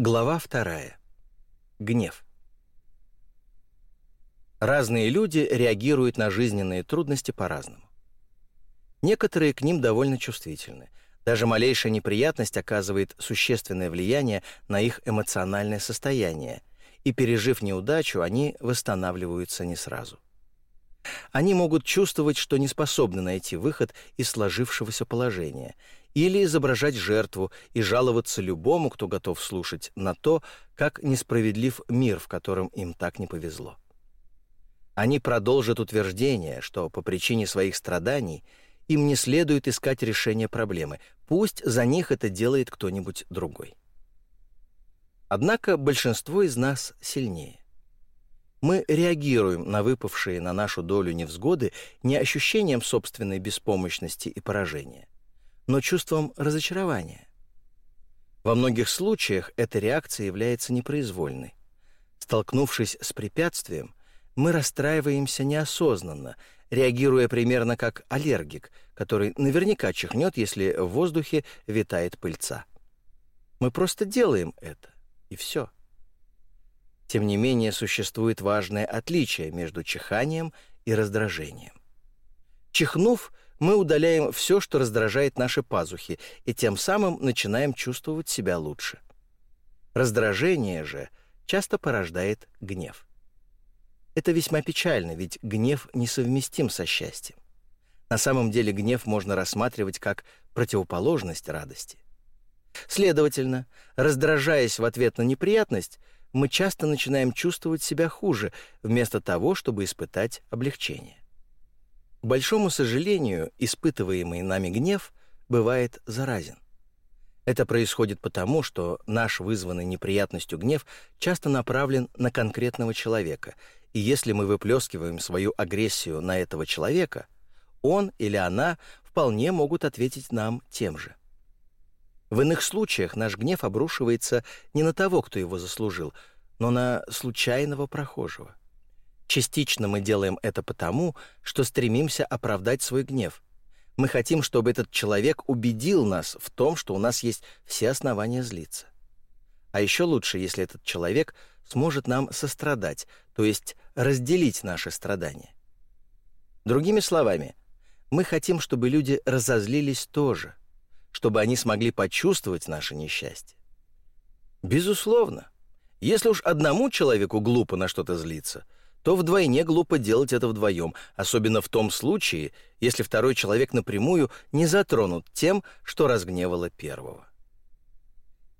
Глава вторая. Гнев. Разные люди реагируют на жизненные трудности по-разному. Некоторые к ним довольно чувствительны. Даже малейшая неприятность оказывает существенное влияние на их эмоциональное состояние, и, пережив неудачу, они восстанавливаются не сразу. Они могут чувствовать, что не способны найти выход из сложившегося положения или изображать жертву и жаловаться любому, кто готов слушать, на то, как несправедлив мир, в котором им так не повезло. Они продолжат утверждение, что по причине своих страданий им не следует искать решение проблемы, пусть за них это делает кто-нибудь другой. Однако большинство из нас сильнее. Мы реагируем на выпавшие на нашу долю невзгоды не ощущением собственной беспомощности и поражения, но чувством разочарования. Во многих случаях эта реакция является непроизвольной. Столкнувшись с препятствием, мы расстраиваемся неосознанно, реагируя примерно как аллергик, который наверняка чихнет, если в воздухе витает пыльца. Мы просто делаем это, и все. Тем не менее, существует важное отличие между чиханием и раздражением. Чихнув, мы удаляем все, что раздражает наши пазухи, и тем самым начинаем чувствовать себя лучше. Раздражение же часто порождает гнев. Это весьма печально, ведь гнев несовместим со счастьем. На самом деле гнев можно рассматривать как противоположность радости. Следовательно, раздражаясь в ответ на неприятность, мы часто начинаем чувствовать себя хуже, вместо того, чтобы испытать облегчение. К большому сожалению, испытываемый нами гнев бывает заразен. Это происходит потому, что наш вызванный неприятностью гнев часто направлен на конкретного человека, и если мы выплескиваем свою агрессию на этого человека, он или она вполне могут ответить нам тем же. В иных случаях наш гнев обрушивается не на того, кто его заслужил, но на случайного прохожего. Частично мы делаем это потому, что стремимся оправдать свой гнев. Мы хотим, чтобы этот человек убедил нас в том, что у нас есть все основания злиться. А еще лучше, если этот человек сможет нам сострадать, то есть разделить наши страдания. Другими словами, мы хотим, чтобы люди разозлились тоже – чтобы они смогли почувствовать наше несчастье? Безусловно. Если уж одному человеку глупо на что-то злиться, то вдвойне глупо делать это вдвоем, особенно в том случае, если второй человек напрямую не затронут тем, что разгневало первого.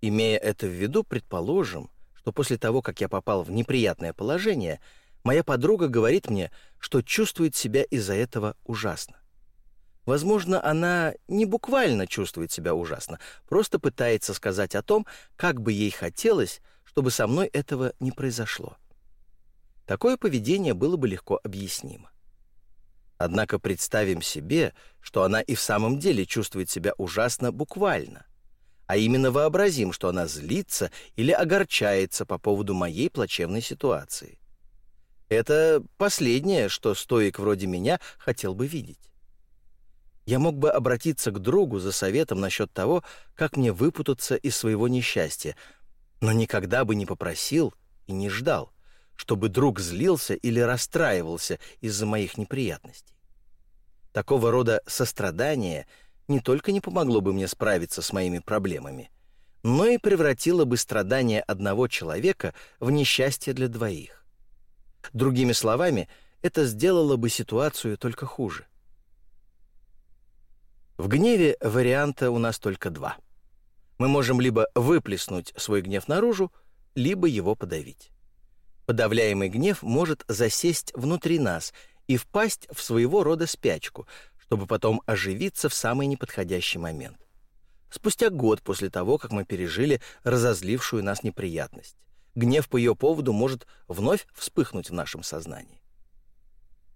Имея это в виду, предположим, что после того, как я попал в неприятное положение, моя подруга говорит мне, что чувствует себя из-за этого ужасно. Возможно, она не буквально чувствует себя ужасно, просто пытается сказать о том, как бы ей хотелось, чтобы со мной этого не произошло. Такое поведение было бы легко объяснимо. Однако представим себе, что она и в самом деле чувствует себя ужасно буквально. А именно вообразим, что она злится или огорчается по поводу моей плачевной ситуации. Это последнее, что стоик вроде меня хотел бы видеть я мог бы обратиться к другу за советом насчет того, как мне выпутаться из своего несчастья, но никогда бы не попросил и не ждал, чтобы друг злился или расстраивался из-за моих неприятностей. Такого рода сострадание не только не помогло бы мне справиться с моими проблемами, но и превратило бы страдания одного человека в несчастье для двоих. Другими словами, это сделало бы ситуацию только хуже. В гневе варианта у нас только два. Мы можем либо выплеснуть свой гнев наружу, либо его подавить. Подавляемый гнев может засесть внутри нас и впасть в своего рода спячку, чтобы потом оживиться в самый неподходящий момент. Спустя год после того, как мы пережили разозлившую нас неприятность, гнев по ее поводу может вновь вспыхнуть в нашем сознании.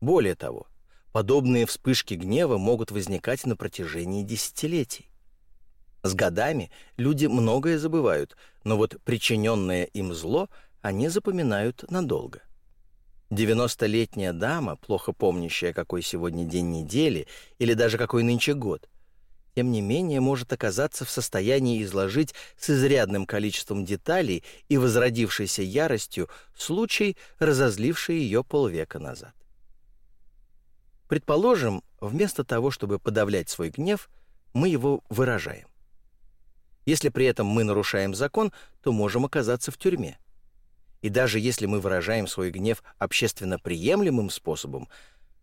Более того, Подобные вспышки гнева могут возникать на протяжении десятилетий. С годами люди многое забывают, но вот причиненное им зло они запоминают надолго. Девяностолетняя дама, плохо помнящая, какой сегодня день недели или даже какой нынче год, тем не менее может оказаться в состоянии изложить с изрядным количеством деталей и возродившейся яростью случай, разозливший ее полвека назад. Предположим, вместо того, чтобы подавлять свой гнев, мы его выражаем. Если при этом мы нарушаем закон, то можем оказаться в тюрьме. И даже если мы выражаем свой гнев общественно приемлемым способом,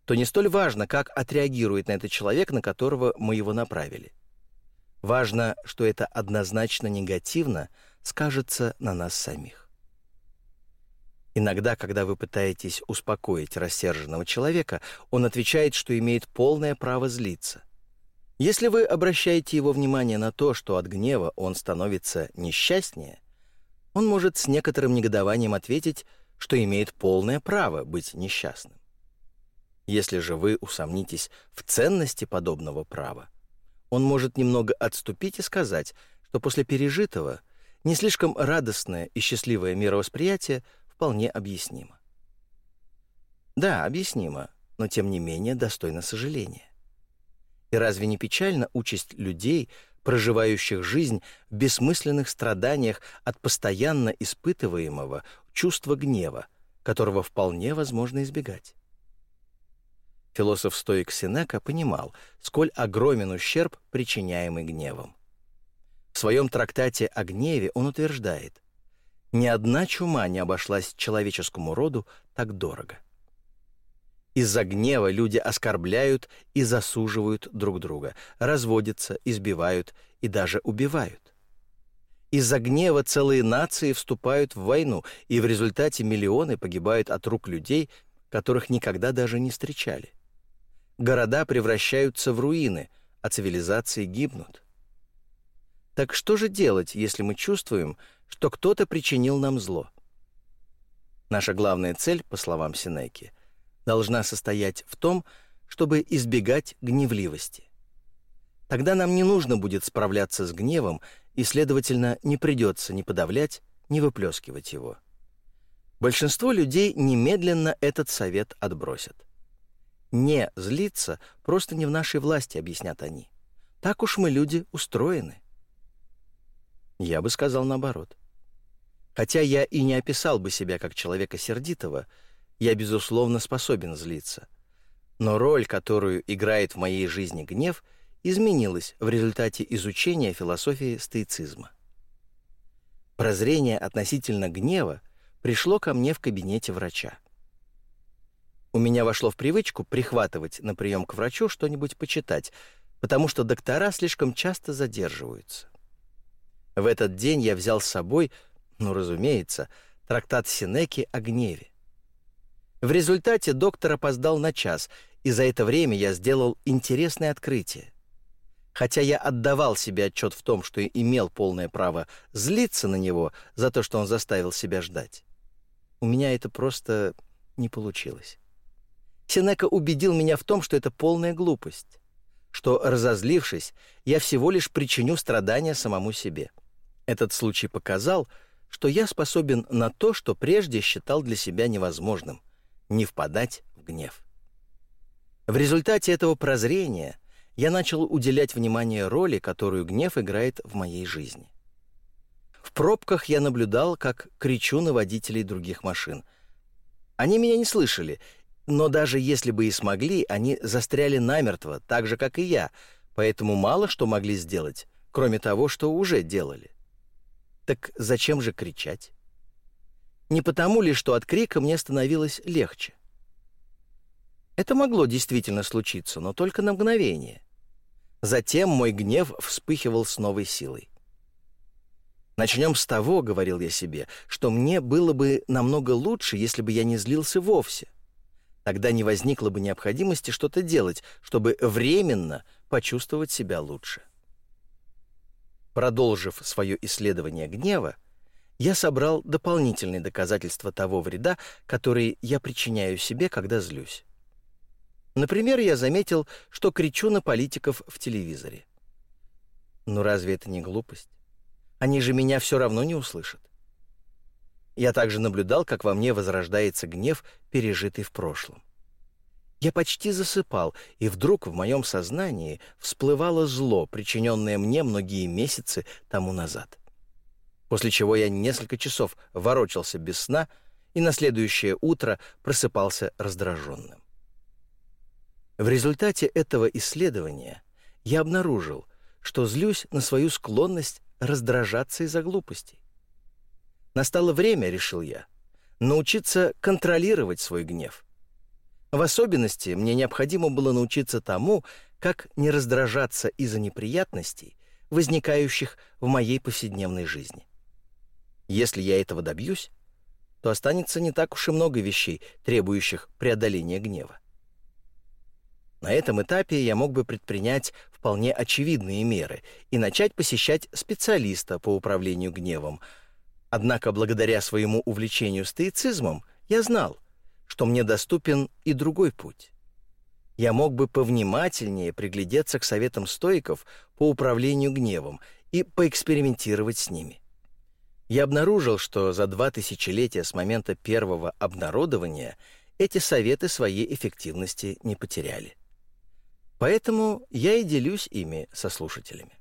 то не столь важно, как отреагирует на это человек, на которого мы его направили. Важно, что это однозначно негативно скажется на нас самих. Иногда, когда вы пытаетесь успокоить рассерженного человека, он отвечает, что имеет полное право злиться. Если вы обращаете его внимание на то, что от гнева он становится несчастнее, он может с некоторым негодованием ответить, что имеет полное право быть несчастным. Если же вы усомнитесь в ценности подобного права, он может немного отступить и сказать, что после пережитого не слишком радостное и счастливое мировосприятие вполне объяснимо. Да, объяснимо, но тем не менее достойно сожаления. И разве не печальна участь людей, проживающих жизнь в бессмысленных страданиях от постоянно испытываемого чувства гнева, которого вполне возможно избегать? Философ-стоик Сенека понимал, сколь огромен ущерб, причиняемый гневом. В своем трактате о гневе он утверждает, «Ни одна чума не обошлась человеческому роду так дорого». Из-за гнева люди оскорбляют и засуживают друг друга, разводятся, избивают и даже убивают. Из-за гнева целые нации вступают в войну, и в результате миллионы погибают от рук людей, которых никогда даже не встречали города превращаются в руины, а цивилизации гибнут. Так что же делать, если мы чувствуем, что кто-то причинил нам зло? Наша главная цель, по словам Синеки, должна состоять в том, чтобы избегать гневливости. Тогда нам не нужно будет справляться с гневом, и, следовательно, не придется ни подавлять, ни выплескивать его. Большинство людей немедленно этот совет отбросят. Не злиться просто не в нашей власти, объяснят они. Так уж мы, люди, устроены. Я бы сказал наоборот. Хотя я и не описал бы себя как человека сердитого, я, безусловно, способен злиться. Но роль, которую играет в моей жизни гнев, изменилась в результате изучения философии стоицизма. Прозрение относительно гнева пришло ко мне в кабинете врача. У меня вошло в привычку прихватывать на прием к врачу что-нибудь почитать, потому что доктора слишком часто задерживаются. В этот день я взял с собой, ну, разумеется, трактат Синеки о гневе. В результате доктор опоздал на час, и за это время я сделал интересное открытие. Хотя я отдавал себе отчет в том, что имел полное право злиться на него за то, что он заставил себя ждать, у меня это просто не получилось. Сенека убедил меня в том, что это полная глупость, что, разозлившись, я всего лишь причиню страдания самому себе. Этот случай показал, что я способен на то, что прежде считал для себя невозможным — не впадать в гнев. В результате этого прозрения я начал уделять внимание роли, которую гнев играет в моей жизни. В пробках я наблюдал, как кричу на водителей других машин. Они меня не слышали, но даже если бы и смогли, они застряли намертво, так же, как и я, поэтому мало что могли сделать, кроме того, что уже делали. Так зачем же кричать? Не потому ли, что от крика мне становилось легче? Это могло действительно случиться, но только на мгновение. Затем мой гнев вспыхивал с новой силой. «Начнем с того, — говорил я себе, — что мне было бы намного лучше, если бы я не злился вовсе. Тогда не возникло бы необходимости что-то делать, чтобы временно почувствовать себя лучше. Продолжив свое исследование гнева, я собрал дополнительные доказательства того вреда, который я причиняю себе, когда злюсь. Например, я заметил, что кричу на политиков в телевизоре. Но разве это не глупость? Они же меня все равно не услышат. Я также наблюдал, как во мне возрождается гнев, пережитый в прошлом. Я почти засыпал, и вдруг в моем сознании всплывало зло, причиненное мне многие месяцы тому назад. После чего я несколько часов ворочался без сна и на следующее утро просыпался раздраженным. В результате этого исследования я обнаружил, что злюсь на свою склонность раздражаться из-за глупостей. Настало время, решил я, научиться контролировать свой гнев. В особенности мне необходимо было научиться тому, как не раздражаться из-за неприятностей, возникающих в моей повседневной жизни. Если я этого добьюсь, то останется не так уж и много вещей, требующих преодоления гнева. На этом этапе я мог бы предпринять вполне очевидные меры и начать посещать специалиста по управлению гневом. Однако благодаря своему увлечению стоицизмом я знал, что мне доступен и другой путь. Я мог бы повнимательнее приглядеться к советам стоиков по управлению гневом и поэкспериментировать с ними. Я обнаружил, что за два тысячелетия с момента первого обнародования эти советы своей эффективности не потеряли. Поэтому я и делюсь ими со слушателями.